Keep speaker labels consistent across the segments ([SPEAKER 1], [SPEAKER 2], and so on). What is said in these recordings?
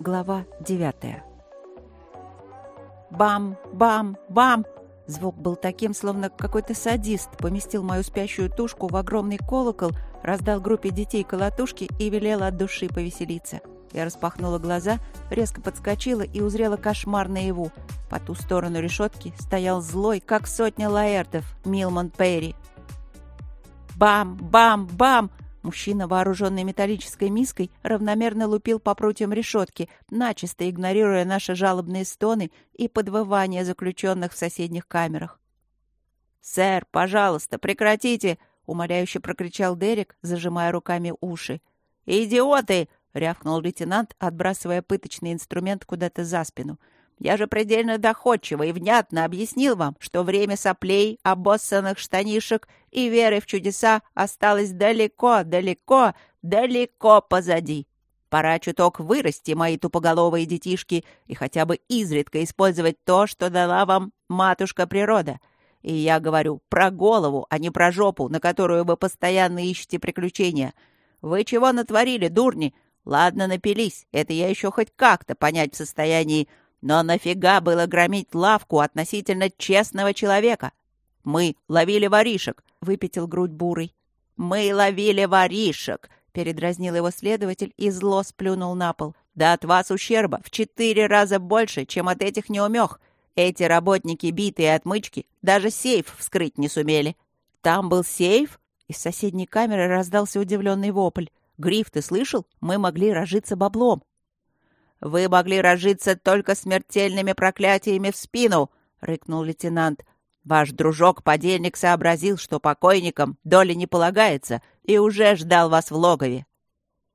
[SPEAKER 1] Глава девятая. Бам! Бам! Бам! Звук был таким, словно какой-то садист поместил мою спящую тушку в огромный колокол, раздал группе детей колотушки и велел от души повеселиться. Я распахнула глаза, резко подскочила и узрела кошмар наяву. По ту сторону решетки стоял злой, как сотня лаэртов, Милмон Перри. Бам! Бам! Бам! Мужчина, вооруженный металлической миской, равномерно лупил по прутьям решетки, начисто игнорируя наши жалобные стоны и подвывания заключенных в соседних камерах. «Сэр, пожалуйста, прекратите!» — умоляюще прокричал Дерек, зажимая руками уши. «Идиоты!» — рявкнул лейтенант, отбрасывая пыточный инструмент куда-то за спину. «Я же предельно доходчиво и внятно объяснил вам, что время соплей, обоссанных штанишек и веры в чудеса осталось далеко, далеко, далеко позади. Пора чуток вырасти, мои тупоголовые детишки, и хотя бы изредка использовать то, что дала вам матушка природа. И я говорю про голову, а не про жопу, на которую вы постоянно ищете приключения. Вы чего натворили, дурни? Ладно, напились, это я еще хоть как-то понять в состоянии, но нафига было громить лавку относительно честного человека? Мы ловили воришек, — выпятил грудь бурый. «Мы ловили воришек!» — передразнил его следователь и зло сплюнул на пол. «Да от вас ущерба в четыре раза больше, чем от этих неумех. Эти работники битые отмычки даже сейф вскрыть не сумели». «Там был сейф?» Из соседней камеры раздался удивленный вопль. «Гриф, ты слышал? Мы могли разжиться баблом». «Вы могли разжиться только смертельными проклятиями в спину!» — рыкнул лейтенант. Ваш дружок-подельник сообразил, что покойникам доли не полагается, и уже ждал вас в логове.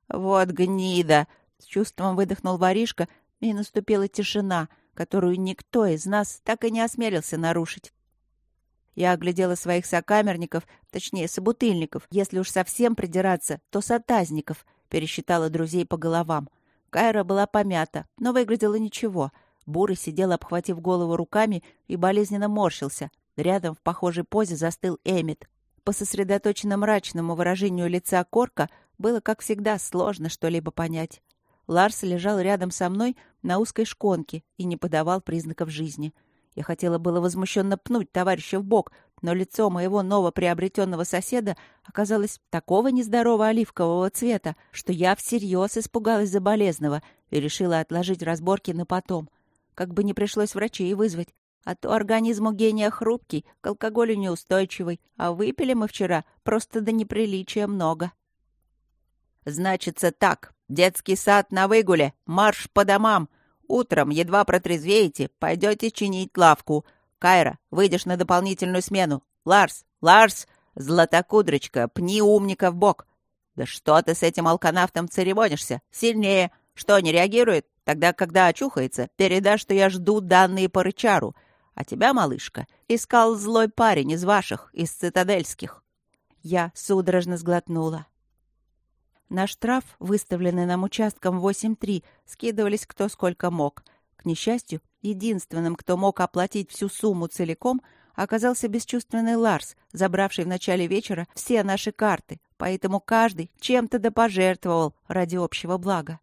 [SPEAKER 1] Вот гнида! С чувством выдохнул воришка, и наступила тишина, которую никто из нас так и не осмелился нарушить. Я оглядела своих сокамерников, точнее, собутыльников, если уж совсем придираться, то сотазников, пересчитала друзей по головам. Кайра была помята, но выглядела ничего. Бурый сидел, обхватив голову руками, и болезненно морщился, Рядом в похожей позе застыл Эмит. По сосредоточенно мрачному выражению лица Корка было, как всегда, сложно что-либо понять. Ларс лежал рядом со мной на узкой шконке и не подавал признаков жизни. Я хотела было возмущенно пнуть товарища в бок, но лицо моего новоприобретенного соседа оказалось такого нездорового оливкового цвета, что я всерьез испугалась за болезного и решила отложить разборки на потом. Как бы не пришлось врачей вызвать, а то организм у гения хрупкий, к алкоголю неустойчивый, а выпили мы вчера просто до неприличия много. «Значится так. Детский сад на выгуле. Марш по домам. Утром, едва протрезвеете, пойдете чинить лавку. Кайра, выйдешь на дополнительную смену. Ларс, Ларс, златокудрочка, пни умника в бок. Да что ты с этим алканавтом церемонишься? Сильнее. Что, не реагирует? Тогда, когда очухается, передашь, что я жду данные по рычару. А тебя, малышка, искал злой парень из ваших, из цитадельских. Я судорожно сглотнула. На штраф, выставленный нам участком 8-3, скидывались кто сколько мог. К несчастью, единственным, кто мог оплатить всю сумму целиком, оказался бесчувственный Ларс, забравший в начале вечера все наши карты, поэтому каждый чем-то да пожертвовал ради общего блага.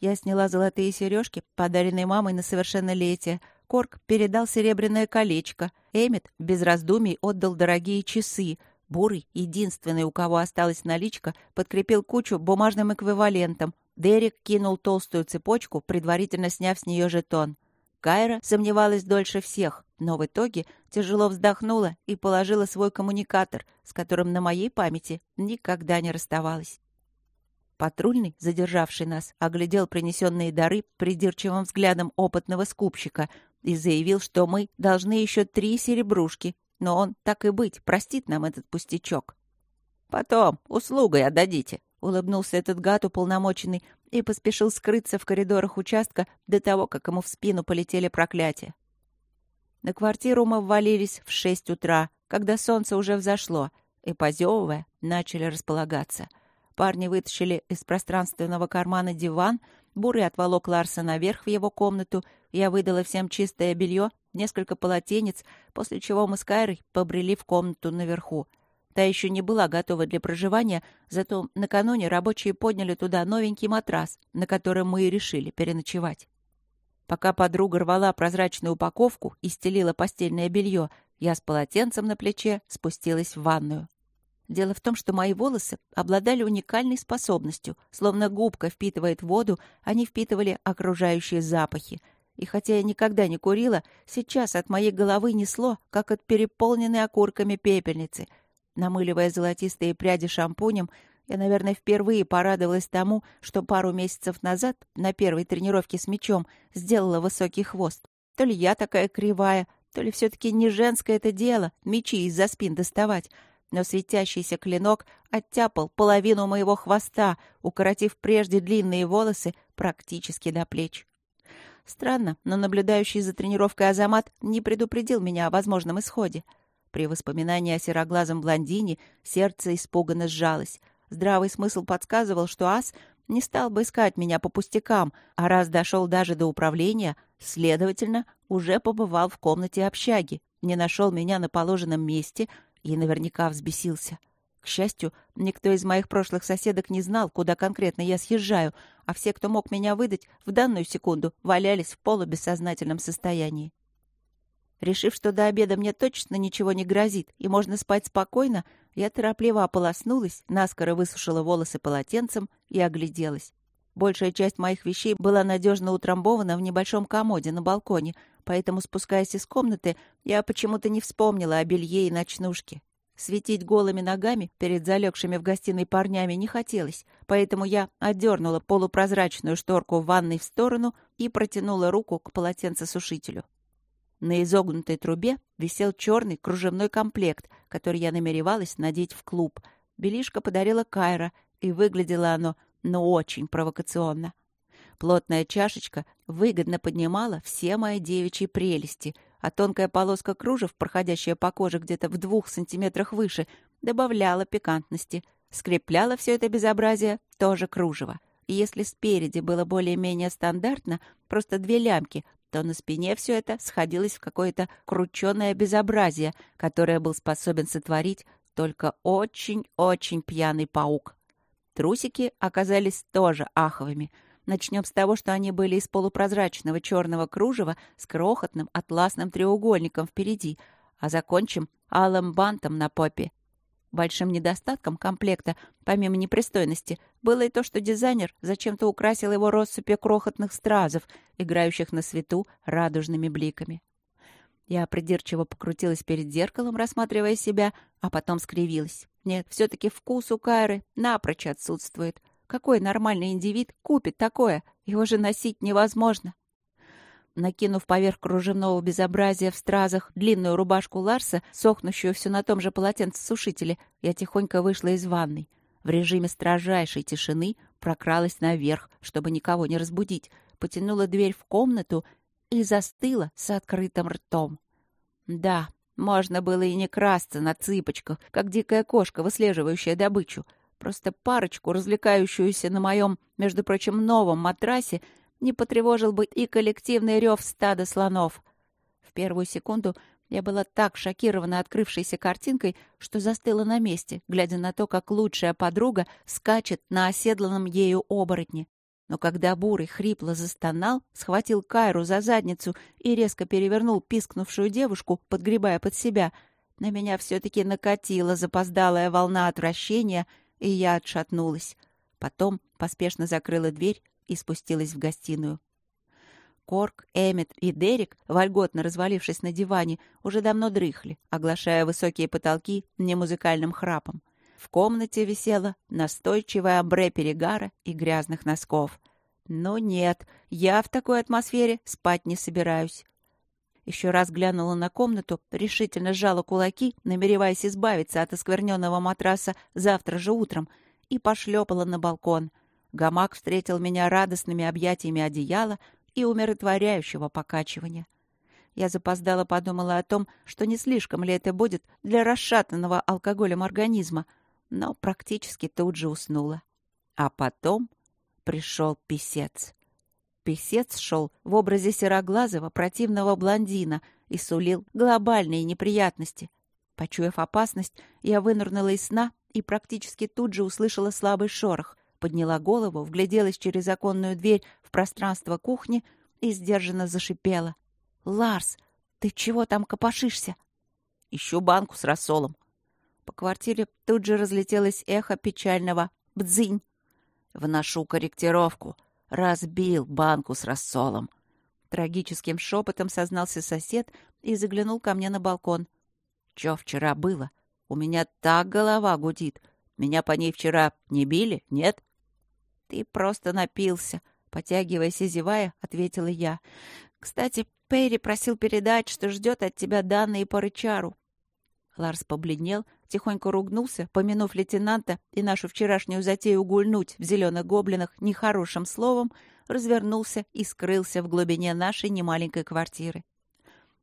[SPEAKER 1] Я сняла золотые сережки, подаренные мамой на совершеннолетие, Корк передал серебряное колечко. Эмит без раздумий отдал дорогие часы. Бурый, единственный, у кого осталась наличка, подкрепил кучу бумажным эквивалентом. Дерек кинул толстую цепочку, предварительно сняв с нее жетон. Кайра сомневалась дольше всех, но в итоге тяжело вздохнула и положила свой коммуникатор, с которым на моей памяти никогда не расставалась. Патрульный, задержавший нас, оглядел принесенные дары придирчивым взглядом опытного скупщика и заявил, что мы должны еще три серебрушки, но он, так и быть, простит нам этот пустячок. «Потом услугой отдадите», — улыбнулся этот гад уполномоченный и поспешил скрыться в коридорах участка до того, как ему в спину полетели проклятия. На квартиру мы ввалились в шесть утра, когда солнце уже взошло, и, позевывая, начали располагаться — Парни вытащили из пространственного кармана диван, Бурый отволок Ларса наверх в его комнату, я выдала всем чистое белье, несколько полотенец, после чего мы с Кайрой побрели в комнату наверху. Та еще не была готова для проживания, зато накануне рабочие подняли туда новенький матрас, на котором мы и решили переночевать. Пока подруга рвала прозрачную упаковку и стелила постельное белье, я с полотенцем на плече спустилась в ванную. Дело в том, что мои волосы обладали уникальной способностью. Словно губка впитывает воду, они впитывали окружающие запахи. И хотя я никогда не курила, сейчас от моей головы несло, как от переполненной окурками пепельницы. Намыливая золотистые пряди шампунем, я, наверное, впервые порадовалась тому, что пару месяцев назад на первой тренировке с мячом сделала высокий хвост. То ли я такая кривая, то ли все-таки не женское это дело мечи из-за спин доставать — но светящийся клинок оттяпал половину моего хвоста, укоротив прежде длинные волосы практически до плеч. Странно, но наблюдающий за тренировкой Азамат не предупредил меня о возможном исходе. При воспоминании о сероглазом блондине сердце испуганно сжалось. Здравый смысл подсказывал, что ас не стал бы искать меня по пустякам, а раз дошел даже до управления, следовательно, уже побывал в комнате общаги, не нашел меня на положенном месте — и наверняка взбесился. К счастью, никто из моих прошлых соседок не знал, куда конкретно я съезжаю, а все, кто мог меня выдать, в данную секунду валялись в полубессознательном состоянии. Решив, что до обеда мне точно ничего не грозит и можно спать спокойно, я торопливо ополоснулась, наскоро высушила волосы полотенцем и огляделась. Большая часть моих вещей была надежно утрамбована в небольшом комоде на балконе, поэтому, спускаясь из комнаты, я почему-то не вспомнила о белье и ночнушке. Светить голыми ногами перед залегшими в гостиной парнями не хотелось, поэтому я отдернула полупрозрачную шторку в ванной в сторону и протянула руку к полотенцесушителю. На изогнутой трубе висел черный кружевной комплект, который я намеревалась надеть в клуб. Белишка подарила Кайра, и выглядело оно но очень провокационно. Плотная чашечка выгодно поднимала все мои девичьи прелести, а тонкая полоска кружев, проходящая по коже где-то в двух сантиметрах выше, добавляла пикантности. Скрепляла все это безобразие тоже кружево. И если спереди было более-менее стандартно, просто две лямки, то на спине все это сходилось в какое-то крученное безобразие, которое был способен сотворить только очень-очень пьяный паук. Трусики оказались тоже аховыми. Начнем с того, что они были из полупрозрачного черного кружева с крохотным атласным треугольником впереди, а закончим алым бантом на попе. Большим недостатком комплекта, помимо непристойности, было и то, что дизайнер зачем-то украсил его россыпью крохотных стразов, играющих на свету радужными бликами. Я придирчиво покрутилась перед зеркалом, рассматривая себя, а потом скривилась. Нет, все-таки вкус у Кайры напрочь отсутствует. Какой нормальный индивид купит такое? Его же носить невозможно. Накинув поверх кружевного безобразия в стразах длинную рубашку Ларса, сохнущую все на том же полотенцесушителе, я тихонько вышла из ванной. В режиме строжайшей тишины прокралась наверх, чтобы никого не разбудить, потянула дверь в комнату и застыла с открытым ртом. Да, можно было и не красться на цыпочках, как дикая кошка, выслеживающая добычу. Просто парочку, развлекающуюся на моем, между прочим, новом матрасе, не потревожил бы и коллективный рев стада слонов. В первую секунду я была так шокирована открывшейся картинкой, что застыла на месте, глядя на то, как лучшая подруга скачет на оседланном ею оборотне. Но когда Бурый хрипло застонал, схватил Кайру за задницу и резко перевернул пискнувшую девушку, подгребая под себя, на меня все-таки накатила запоздалая волна отвращения, и я отшатнулась. Потом поспешно закрыла дверь и спустилась в гостиную. Корк, Эммет и Дерек, вольготно развалившись на диване, уже давно дрыхли, оглашая высокие потолки немузыкальным храпом. В комнате висела настойчивая амбре перегара и грязных носков. Но нет, я в такой атмосфере спать не собираюсь. Еще раз глянула на комнату, решительно сжала кулаки, намереваясь избавиться от оскверненного матраса завтра же утром, и пошлепала на балкон. Гамак встретил меня радостными объятиями одеяла и умиротворяющего покачивания. Я запоздала подумала о том, что не слишком ли это будет для расшатанного алкоголем организма — но практически тут же уснула. А потом пришел писец. Писец шел в образе сероглазого противного блондина и сулил глобальные неприятности. Почуяв опасность, я вынырнула из сна и практически тут же услышала слабый шорох, подняла голову, вгляделась через оконную дверь в пространство кухни и сдержанно зашипела. «Ларс, ты чего там копошишься?»
[SPEAKER 2] «Ищу банку с рассолом».
[SPEAKER 1] По квартире тут же разлетелось эхо печального «бдзынь».
[SPEAKER 2] «Вношу корректировку. Разбил банку с рассолом».
[SPEAKER 1] Трагическим шепотом сознался сосед и заглянул ко мне на балкон.
[SPEAKER 2] «Чё вчера было? У меня так голова гудит. Меня по ней вчера не били, нет?»
[SPEAKER 1] «Ты просто напился», — потягиваясь и зевая, ответила я. «Кстати, Перри просил передать, что ждет от тебя данные по рычару». Ларс побледнел, тихонько ругнулся, помянув лейтенанта и нашу вчерашнюю затею гульнуть в зеленых гоблинах нехорошим словом, развернулся и скрылся в глубине нашей немаленькой квартиры.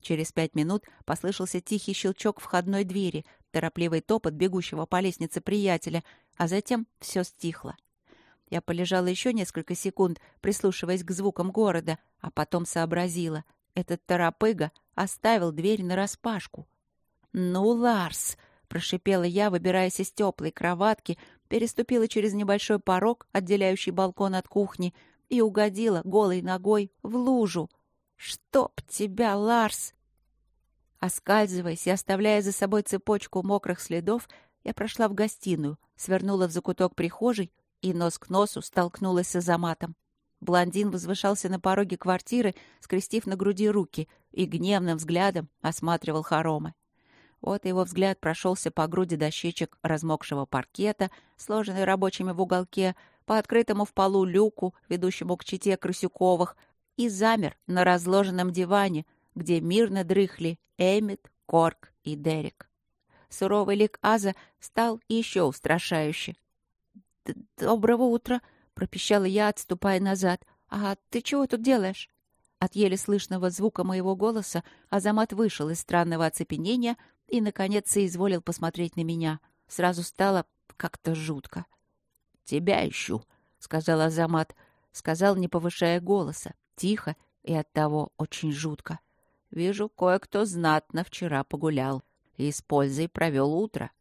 [SPEAKER 1] Через пять минут послышался тихий щелчок входной двери, торопливый топот бегущего по лестнице приятеля, а затем все стихло. Я полежала еще несколько секунд, прислушиваясь к звукам города, а потом сообразила. Этот торопыга оставил дверь нараспашку. «Ну, Ларс!» — прошипела я, выбираясь из теплой кроватки, переступила через небольшой порог, отделяющий балкон от кухни, и угодила голой ногой в лужу. «Чтоб тебя, Ларс!» Оскальзываясь и оставляя за собой цепочку мокрых следов, я прошла в гостиную, свернула в закуток прихожей и нос к носу столкнулась с Азаматом. Блондин возвышался на пороге квартиры, скрестив на груди руки, и гневным взглядом осматривал хоромы. Вот его взгляд прошелся по груди дощечек размокшего паркета, сложенной рабочими в уголке, по открытому в полу люку, ведущему к чите Крысюковых, и замер на разложенном диване, где мирно дрыхли Эмит, Корк и Дерек. Суровый лик Аза стал еще устрашающе. «Доброго утра!» — пропищала я, отступая назад. «А ты чего тут делаешь?» От еле слышного звука моего голоса Азамат вышел из странного оцепенения и, наконец, соизволил посмотреть на меня. Сразу стало как-то жутко.
[SPEAKER 2] «Тебя ищу», — сказал Азамат.
[SPEAKER 1] Сказал, не повышая голоса, тихо и оттого очень жутко.
[SPEAKER 2] «Вижу, кое-кто знатно вчера погулял и с пользой провел утро.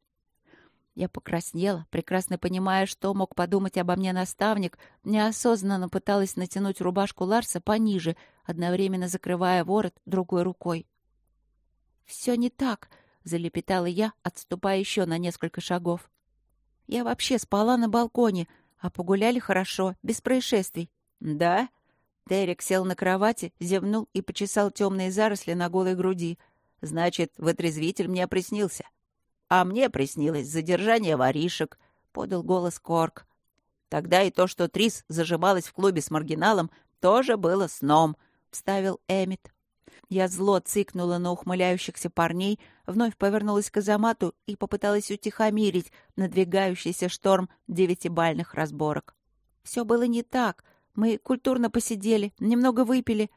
[SPEAKER 1] Я покраснела, прекрасно понимая, что мог подумать обо мне наставник, неосознанно пыталась натянуть рубашку Ларса пониже, одновременно закрывая ворот другой рукой. «Все не так», — залепетала я, отступая еще на несколько шагов. «Я вообще спала на балконе, а погуляли хорошо, без происшествий».
[SPEAKER 2] «Да?»
[SPEAKER 1] Дерек сел на кровати, зевнул и почесал темные заросли на голой груди.
[SPEAKER 2] «Значит, вытрезвитель мне приснился». А мне приснилось задержание воришек, — подал голос Корк. Тогда и то, что Трис зажималась в клубе с маргиналом, тоже было сном, — вставил Эмит. Я зло цикнула на ухмыляющихся парней, вновь повернулась к Азамату и попыталась утихомирить надвигающийся шторм девятибальных разборок. Все было не так. Мы культурно посидели, немного выпили,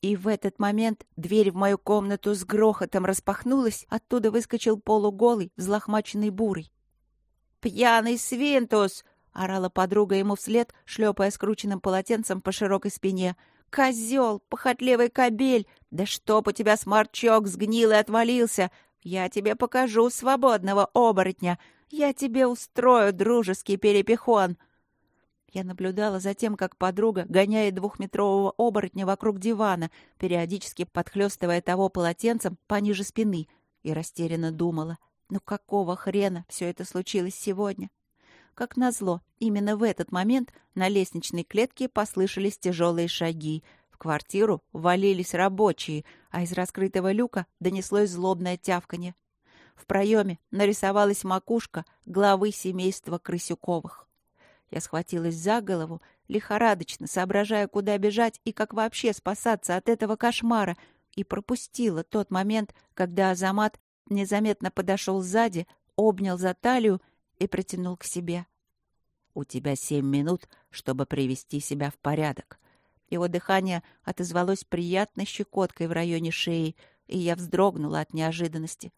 [SPEAKER 2] и в этот момент дверь в мою комнату с грохотом распахнулась, оттуда выскочил полуголый, взлохмаченный бурый. «Пьяный свинтус!» — орала подруга ему вслед, шлепая скрученным полотенцем по широкой спине. «Козел! Похотливый кобель! Да чтоб у тебя сморчок сгнил и отвалился! Я тебе покажу свободного оборотня! Я тебе устрою дружеский перепихон!» Я наблюдала за тем, как подруга гоняет двухметрового оборотня вокруг дивана, периодически подхлёстывая того полотенцем пониже спины, и растерянно думала, ну какого хрена все это случилось сегодня? Как назло, именно в этот момент на лестничной клетке послышались тяжелые шаги. В квартиру валились рабочие, а из раскрытого люка донеслось злобное тявканье. В проеме нарисовалась макушка главы семейства Крысюковых. Я схватилась за голову, лихорадочно соображая, куда бежать и как вообще спасаться от этого кошмара, и пропустила тот момент, когда Азамат незаметно подошел сзади, обнял за талию и притянул к себе. «У тебя семь минут, чтобы привести себя в порядок».
[SPEAKER 1] Его дыхание отозвалось приятной щекоткой в районе шеи, и я вздрогнула от неожиданности.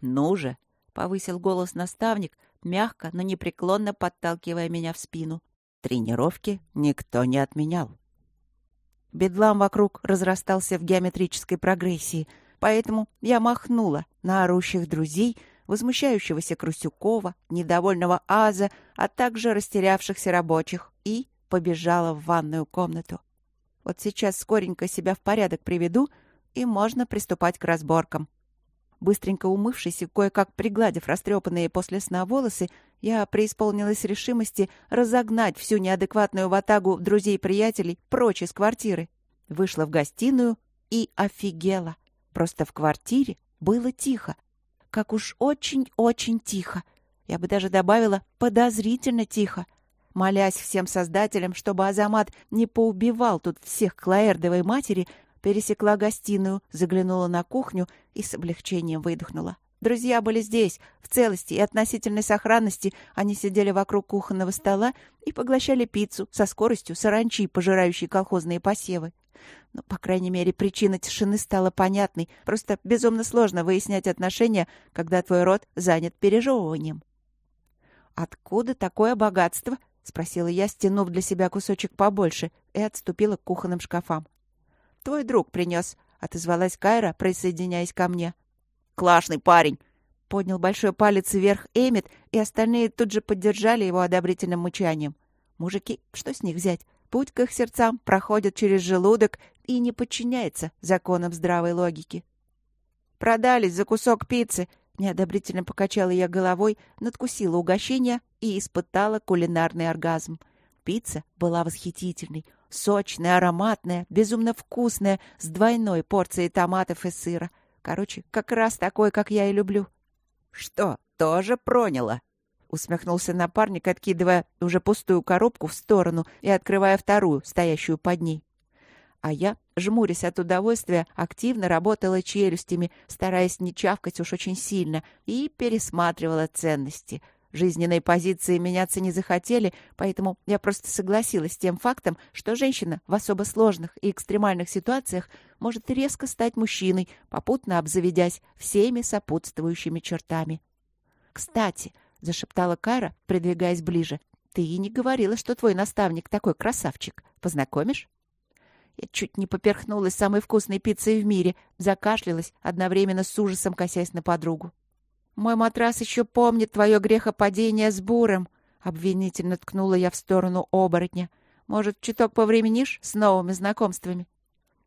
[SPEAKER 2] «Ну же!»
[SPEAKER 1] — повысил голос наставник, мягко, но непреклонно подталкивая меня в спину.
[SPEAKER 2] Тренировки никто не отменял.
[SPEAKER 1] Бедлам вокруг разрастался в геометрической прогрессии, поэтому я махнула на орущих друзей, возмущающегося Крусюкова, недовольного Аза, а также растерявшихся рабочих, и побежала в ванную комнату. Вот сейчас скоренько себя в порядок приведу, и можно приступать к разборкам. Быстренько умывшись и кое-как пригладив растрепанные после сна волосы, я преисполнилась решимости разогнать всю неадекватную ватагу друзей-приятелей прочь из квартиры. Вышла в гостиную и офигела. Просто в квартире было тихо. Как уж очень-очень тихо. Я бы даже добавила подозрительно тихо. Молясь всем создателям, чтобы Азамат не поубивал тут всех к Лаэрдовой матери, пересекла гостиную, заглянула на кухню и с облегчением выдохнула. Друзья были здесь, в целости и относительной сохранности. Они сидели вокруг кухонного стола и поглощали пиццу со скоростью саранчи, пожирающей колхозные посевы. Но, по крайней мере, причина тишины стала понятной. Просто безумно сложно выяснять отношения, когда твой род занят пережевыванием. «Откуда такое богатство?» — спросила я, стянув для себя кусочек побольше, и отступила к кухонным шкафам. «Твой друг принес», — отозвалась Кайра, присоединяясь ко мне. «Классный парень!» — поднял большой палец вверх Эмит, и остальные тут же поддержали его одобрительным мычанием. Мужики, что с них взять? Путь к их сердцам проходит через желудок и не подчиняется законам здравой логики. «Продались за кусок пиццы!» Неодобрительно покачала я головой, надкусила угощение и испытала кулинарный оргазм. Пицца была восхитительной, сочная, ароматная, безумно вкусная, с двойной порцией томатов и сыра — Короче, как раз такой, как я и люблю.
[SPEAKER 2] Что, тоже проняла? Усмехнулся напарник, откидывая уже пустую коробку в сторону и открывая вторую, стоящую под ней. А я, жмурясь от удовольствия, активно работала челюстями, стараясь не чавкать уж очень сильно, и пересматривала ценности — Жизненные позиции меняться не захотели, поэтому я просто согласилась с тем фактом, что женщина в особо сложных и экстремальных ситуациях может резко стать мужчиной, попутно обзаведясь всеми сопутствующими чертами. «Кстати», — зашептала Кайра, придвигаясь ближе, — «ты и не говорила, что твой наставник такой красавчик. Познакомишь?» Я чуть не поперхнулась самой вкусной пиццей в мире, закашлялась, одновременно с ужасом косясь на подругу. «Мой матрас еще помнит твое грехопадение с буром», — обвинительно ткнула я в сторону оборотня. «Может, чуток повременишь с новыми знакомствами?»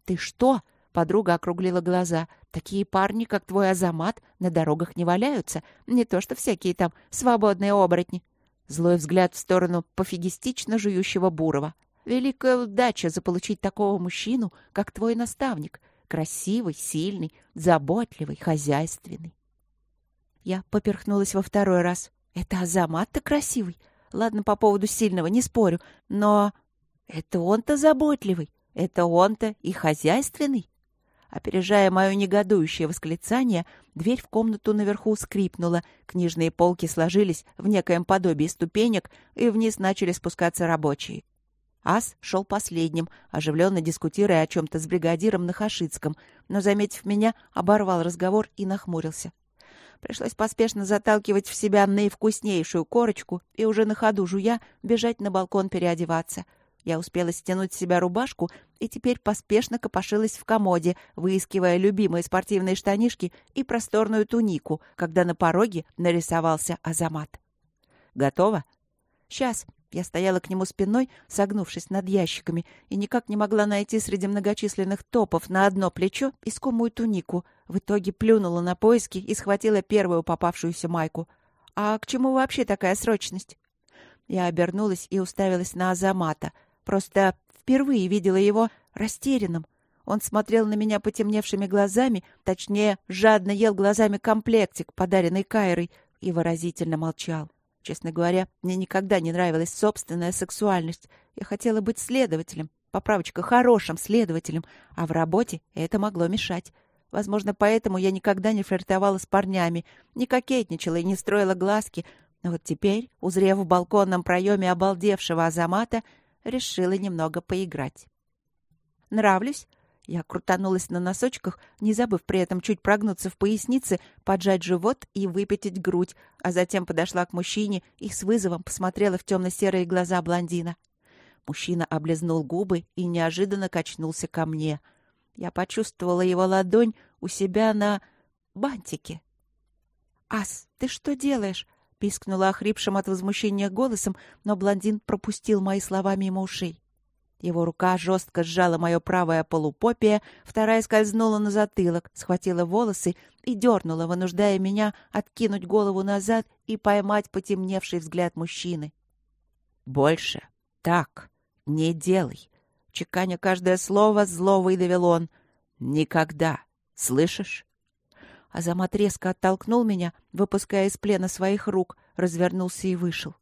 [SPEAKER 2] «Ты что?» — подруга округлила глаза. «Такие парни, как твой Азамат, на дорогах не валяются. Не то что всякие там свободные оборотни». Злой взгляд в сторону пофигистично жующего Бурова. «Великая удача заполучить такого мужчину, как твой наставник. Красивый, сильный, заботливый, хозяйственный». Я поперхнулась во второй раз. Это Азамат-то красивый. Ладно, по поводу сильного не спорю, но это он-то заботливый. Это он-то и хозяйственный. Опережая мое негодующее восклицание, дверь в комнату наверху скрипнула, книжные полки сложились в некоем подобии ступенек, и вниз начали спускаться рабочие. Ас шел последним, оживленно дискутируя о чем-то с бригадиром на Хашицком, но, заметив меня, оборвал разговор и нахмурился. Пришлось поспешно заталкивать в себя наивкуснейшую корочку и уже на ходу жуя бежать на балкон переодеваться. Я успела стянуть с себя рубашку и теперь поспешно копошилась в комоде, выискивая любимые спортивные штанишки и просторную тунику, когда на пороге нарисовался Азамат. «Готово?» «Сейчас», я стояла к нему спиной, согнувшись над ящиками, и никак не могла найти среди многочисленных топов на одно плечо искомую тунику. В итоге плюнула на поиски и схватила первую попавшуюся майку. «А к чему вообще такая срочность?» Я обернулась и уставилась на Азамата. Просто впервые видела его растерянным. Он смотрел на меня потемневшими глазами, точнее, жадно ел глазами комплектик, подаренный Кайрой, и выразительно молчал. Честно говоря, мне никогда не нравилась собственная сексуальность. Я хотела быть следователем, поправочка хорошим следователем, а в работе это могло мешать. Возможно, поэтому я никогда не флиртовала с парнями, не кокетничала и не строила глазки. Но вот теперь, узрев в балконном проеме обалдевшего Азамата, решила немного поиграть. «Нравлюсь?» Я крутанулась на носочках, не забыв при этом чуть прогнуться в пояснице, поджать живот и выпятить грудь, а затем подошла к мужчине и с вызовом посмотрела в темно-серые глаза блондина. Мужчина облизнул губы и неожиданно качнулся ко мне. Я почувствовала его ладонь у себя на бантике.
[SPEAKER 1] «Ас, ты что делаешь?» — пискнула охрипшим от возмущения голосом, но блондин пропустил мои слова мимо ушей. Его рука жестко сжала мое правое полупопие, вторая скользнула на затылок, схватила волосы и дернула, вынуждая меня откинуть голову назад и поймать потемневший взгляд мужчины. «Больше так не делай!» Чеканя каждое слово, зло выдавил он. «Никогда! Слышишь?» Азамат резко оттолкнул меня, выпуская из плена своих рук, развернулся и вышел.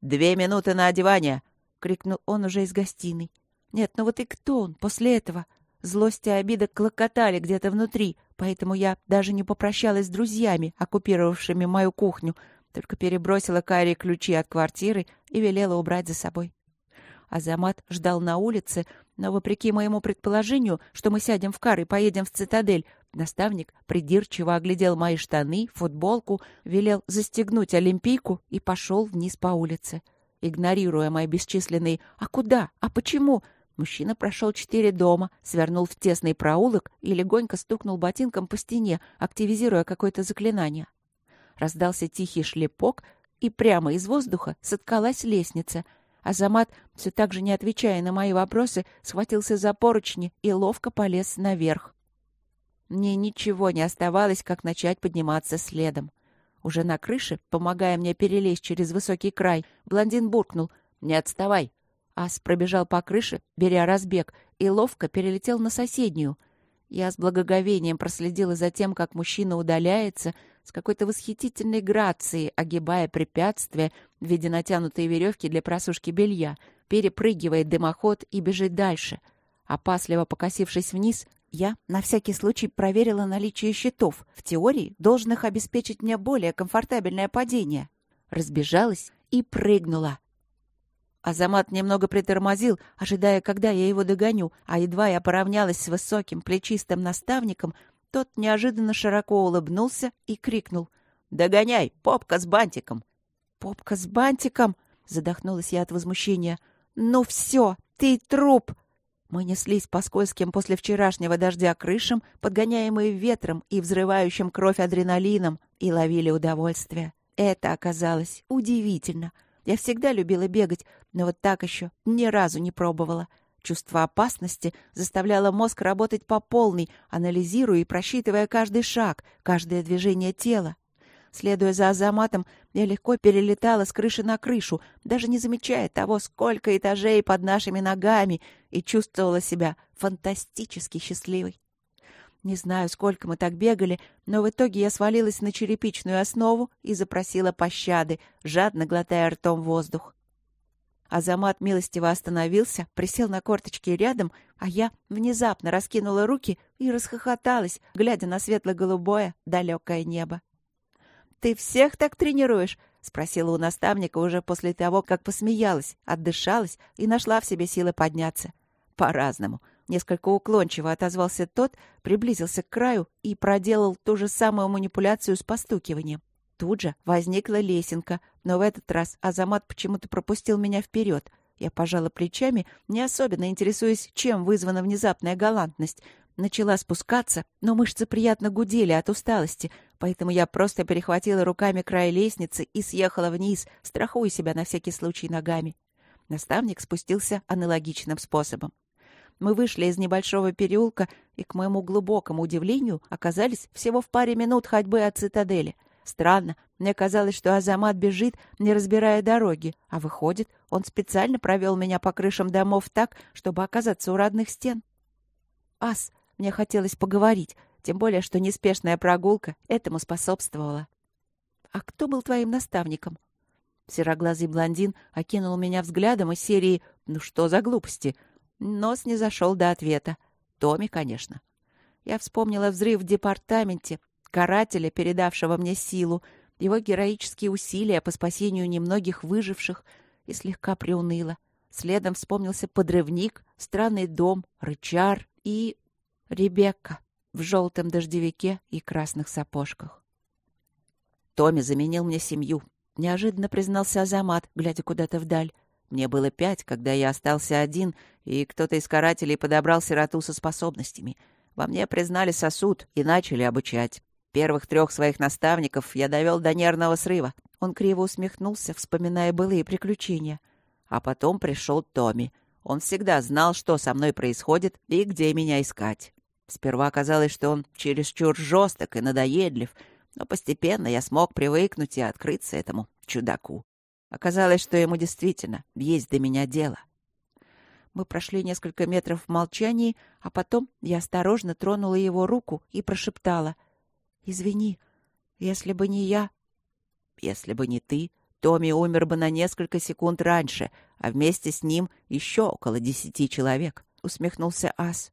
[SPEAKER 1] «Две минуты на одевание!» — крикнул он уже из гостиной. «Нет, ну вот и кто он после этого?» Злость и обида клокотали где-то внутри, поэтому я даже не попрощалась с друзьями, оккупировавшими мою кухню, только перебросила Каре ключи от квартиры и велела убрать за собой. Азамат ждал на улице, но, вопреки моему предположению, что мы сядем в кар и поедем в цитадель, наставник придирчиво оглядел мои штаны, футболку, велел застегнуть олимпийку и пошел вниз по улице. Игнорируя мои бесчисленные «А куда? А почему?» Мужчина прошел четыре дома, свернул в тесный проулок и легонько стукнул ботинком по стене, активизируя какое-то заклинание. Раздался тихий шлепок, и прямо из воздуха соткалась лестница. Азамат, все так же не отвечая на мои вопросы, схватился за поручни и ловко полез наверх. Мне ничего не оставалось, как начать подниматься следом. Уже на крыше, помогая мне перелезть через высокий край, блондин буркнул «Не отставай!». Ас пробежал по крыше, беря разбег, и ловко перелетел на соседнюю. Я с благоговением проследила за тем, как мужчина удаляется, с какой-то восхитительной грацией, огибая препятствия в виде натянутой веревки для просушки белья, перепрыгивает дымоход и бежит дальше. Опасливо покосившись вниз, я на всякий случай проверила наличие щитов, в теории должных обеспечить мне более комфортабельное падение. Разбежалась и прыгнула. Азамат немного притормозил, ожидая, когда я его догоню, а едва я поравнялась с высоким плечистым наставником, тот неожиданно широко улыбнулся и крикнул. «Догоняй! Попка с бантиком!» «Попка с бантиком?» — задохнулась я от возмущения. «Ну все, ты труп!» Мы неслись по скользким после вчерашнего дождя крышам, подгоняемые ветром и взрывающим кровь адреналином, и ловили удовольствие. Это оказалось удивительно. Я всегда любила бегать, но вот так еще ни разу не пробовала. Чувство опасности заставляло мозг работать по полной, анализируя и просчитывая каждый шаг, каждое движение тела. Следуя за Азаматом, я легко перелетала с крыши на крышу, даже не замечая того, сколько этажей под нашими ногами, и чувствовала себя фантастически счастливой. Не знаю, сколько мы так бегали, но в итоге я свалилась на черепичную основу и запросила пощады, жадно глотая ртом воздух. Азамат милостиво остановился, присел на корточки рядом, а я внезапно раскинула руки и расхохоталась, глядя на светло-голубое далекое небо. «Ты всех так тренируешь?» — спросила у наставника уже после того, как посмеялась, отдышалась и нашла в себе силы подняться. «По-разному». Несколько уклончиво отозвался тот, приблизился к краю и проделал ту же самую манипуляцию с постукиванием. Тут же возникла лесенка, но в этот раз Азамат почему-то пропустил меня вперед. Я пожала плечами, не особенно интересуясь, чем вызвана внезапная галантность, Начала спускаться, но мышцы приятно гудели от усталости, поэтому я просто перехватила руками край лестницы и съехала вниз, страхуя себя на всякий случай ногами. Наставник спустился аналогичным способом. Мы вышли из небольшого переулка и, к моему глубокому удивлению, оказались всего в паре минут ходьбы от цитадели. Странно, мне казалось, что Азамат бежит, не разбирая дороги, а выходит, он специально провел меня по крышам домов так, чтобы оказаться у родных стен. «Ас, мне хотелось поговорить, тем более, что неспешная прогулка этому способствовала. «А кто был твоим наставником?» Сероглазый блондин окинул меня взглядом из серии «Ну что за глупости?» Нос не зашел до ответа. Томи, конечно. Я вспомнила взрыв в департаменте, карателя, передавшего мне силу, его героические усилия по спасению немногих выживших, и слегка приуныла. Следом вспомнился подрывник, странный дом, рычар и Ребекка в желтом дождевике и красных сапожках. Томми заменил мне семью. Неожиданно признался Азамат, глядя куда-то вдаль. Мне было пять, когда я остался один, и кто-то из карателей подобрал сироту со способностями. Во мне признали сосуд и начали обучать.
[SPEAKER 2] Первых трех своих наставников я довел до нервного срыва. Он криво усмехнулся, вспоминая былые приключения. А потом пришел Томми. Он всегда знал, что со мной происходит и где меня искать. Сперва казалось, что он чересчур жесток и надоедлив, но постепенно я смог привыкнуть и открыться этому чудаку. Оказалось, что ему действительно есть до меня дело. Мы прошли несколько метров в молчании, а потом я осторожно тронула его руку и прошептала. «Извини, если бы не я...» «Если бы не ты, Томми умер бы на несколько секунд раньше, а вместе с ним еще около десяти человек», — усмехнулся Ас.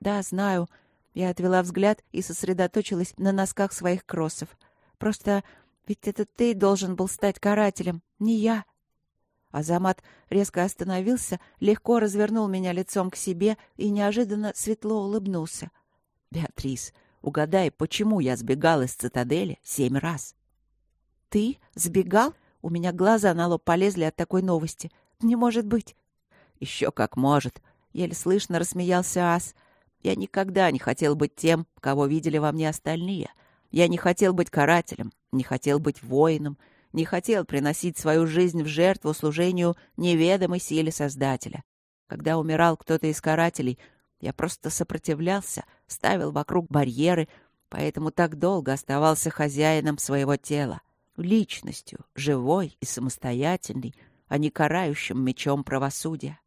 [SPEAKER 2] «Да, знаю». Я отвела взгляд и сосредоточилась на носках своих кроссов. «Просто ведь это ты должен был стать карателем, не я». Азамат резко остановился, легко развернул меня лицом к себе и неожиданно светло улыбнулся. «Беатрис, угадай, почему я сбегал из цитадели семь раз?» «Ты сбегал?» У меня глаза на лоб полезли от такой новости. «Не может быть!» «Еще как может!» — еле слышно рассмеялся Ас. «Я никогда не хотел быть тем, кого видели во мне остальные. Я не хотел быть карателем, не хотел быть воином, не хотел приносить свою жизнь в жертву служению неведомой силе Создателя. Когда умирал кто-то из карателей, я просто сопротивлялся, ставил вокруг барьеры, поэтому так долго оставался хозяином своего тела, личностью, живой и самостоятельной, а не карающим мечом правосудия.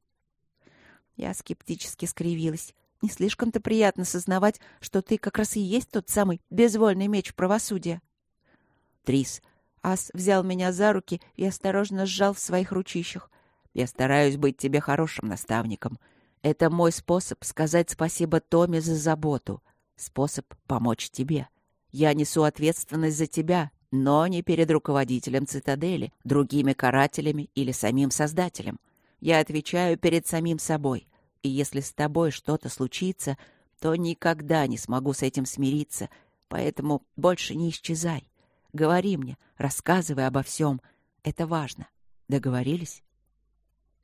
[SPEAKER 2] Я скептически скривилась. Не слишком-то приятно сознавать, что ты как раз и есть тот самый безвольный меч правосудия. Трис, Ас взял меня за руки и осторожно сжал в своих ручищах. Я стараюсь быть тебе хорошим наставником. Это мой способ сказать спасибо Томе за заботу. Способ помочь тебе. Я несу ответственность за тебя, но не перед руководителем цитадели, другими карателями или самим создателем. Я отвечаю перед самим собой. И если с тобой что-то случится, то никогда не смогу с этим смириться, поэтому больше не исчезай. Говори мне, рассказывай обо всем. Это важно. Договорились?»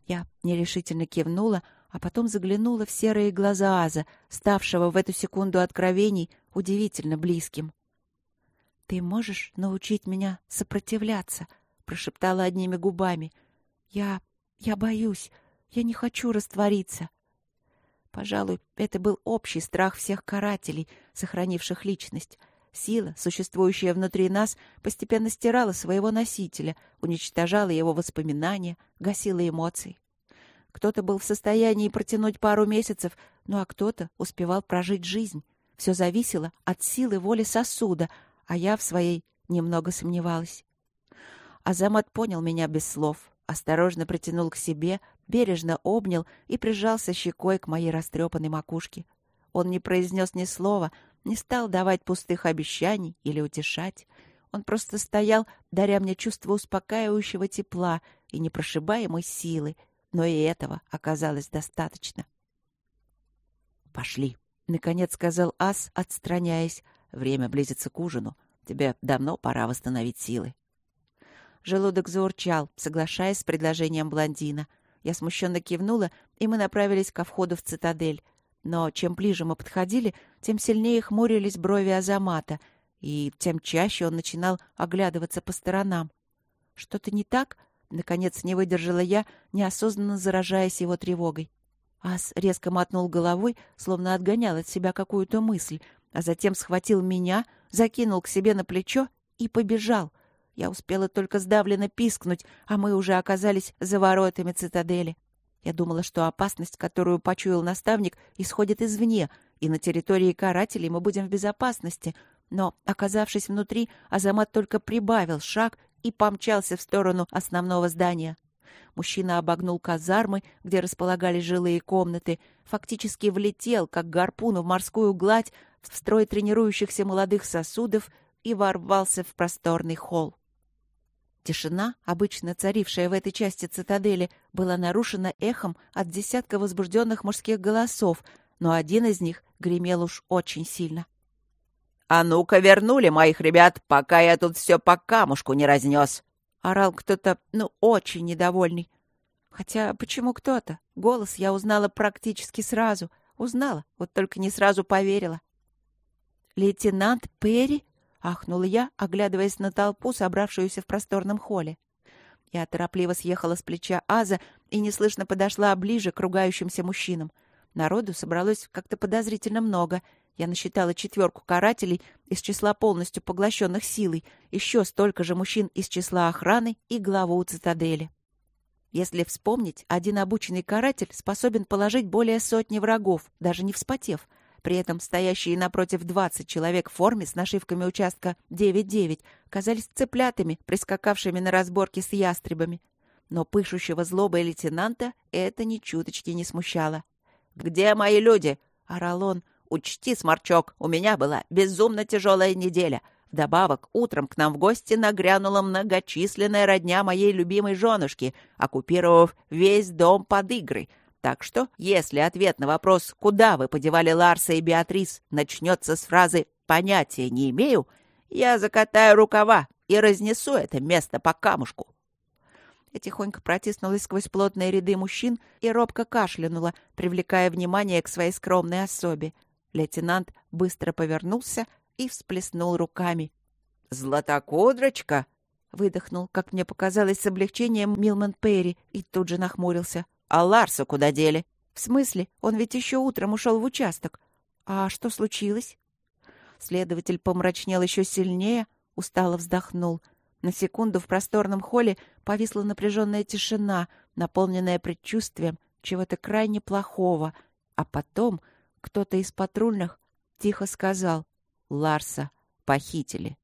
[SPEAKER 2] Я нерешительно кивнула, а потом заглянула в серые глаза Аза, ставшего в эту секунду откровений удивительно близким. «Ты можешь научить меня сопротивляться?» — прошептала одними губами. «Я... я боюсь. Я не хочу раствориться». Пожалуй, это был общий страх всех карателей, сохранивших личность — Сила, существующая внутри нас, постепенно стирала своего носителя, уничтожала его воспоминания, гасила эмоции. Кто-то был в состоянии протянуть пару месяцев, ну а кто-то успевал прожить жизнь. Все зависело от силы воли сосуда, а я в своей немного сомневалась. Азамат понял меня без слов, осторожно притянул к себе, бережно обнял и прижался щекой к моей растрепанной макушке. Он не произнес ни слова, не стал давать пустых обещаний или утешать. Он просто стоял, даря мне чувство успокаивающего тепла и непрошибаемой силы, но и этого оказалось достаточно. «Пошли», — наконец сказал Ас, отстраняясь. «Время близится к ужину. Тебе давно пора восстановить силы». Желудок заурчал, соглашаясь с предложением блондина. Я смущенно кивнула, и мы направились ко входу в цитадель. Но чем ближе мы подходили, тем сильнее хмурились брови Азамата, и тем чаще он начинал оглядываться по сторонам. «Что-то не так?» — наконец не выдержала я, неосознанно заражаясь его тревогой. Ас резко мотнул головой, словно отгонял от себя какую-то мысль, а затем схватил меня, закинул к себе на плечо и побежал. Я успела только сдавленно пискнуть, а мы уже оказались за воротами цитадели. Я думала, что опасность, которую почуял наставник, исходит извне, и на территории карателей мы будем в безопасности. Но, оказавшись внутри, Азамат только прибавил шаг и помчался в сторону основного здания. Мужчина обогнул казармы, где располагались жилые комнаты, фактически влетел, как гарпун в морскую гладь, в строй тренирующихся молодых сосудов и ворвался в просторный холл. Тишина, обычно царившая в этой части цитадели, была нарушена эхом от десятка возбужденных мужских голосов, но один из них гремел уж очень сильно. «А ну-ка вернули моих ребят, пока я тут все по камушку не разнес!» Орал кто-то, ну, очень недовольный. Хотя почему кто-то? Голос я узнала практически сразу. Узнала, вот только не сразу поверила. «Лейтенант Перри?»
[SPEAKER 1] Ахнула я, оглядываясь на толпу, собравшуюся в просторном холле. Я торопливо съехала с плеча Аза и неслышно подошла ближе к ругающимся мужчинам. Народу собралось как-то подозрительно много. Я насчитала четверку карателей из числа полностью поглощенных силой, еще столько же мужчин из числа охраны и главу цитадели. Если вспомнить, один обученный каратель способен положить более сотни врагов, даже не вспотев — при этом стоящие напротив 20 человек в форме с нашивками участка 9-9 казались цыплятами, прискакавшими на разборки с ястребами. Но пышущего злобой лейтенанта это ни чуточки не смущало. «Где мои люди?» — орал он. «Учти, сморчок, у меня была безумно тяжелая неделя. Вдобавок, утром к нам в гости нагрянула многочисленная родня моей любимой женушки, оккупировав весь дом под игры — так что, если ответ на вопрос «Куда вы подевали Ларса и Беатрис?» начнется с фразы «Понятия не имею», я закатаю рукава и разнесу это место по камушку. Я тихонько протиснулась сквозь плотные ряды мужчин и робко кашлянула, привлекая внимание к своей скромной особе. Лейтенант быстро повернулся и всплеснул руками. «Златокудрочка!» — выдохнул, как мне показалось, с облегчением Милман Перри и тут же нахмурился. А Ларса куда дели? В смысле? Он ведь еще утром ушел в участок. А что случилось? Следователь помрачнел еще сильнее, устало вздохнул. На секунду в просторном холле повисла напряженная тишина, наполненная предчувствием чего-то крайне плохого. А потом кто-то из патрульных тихо сказал «Ларса похитили».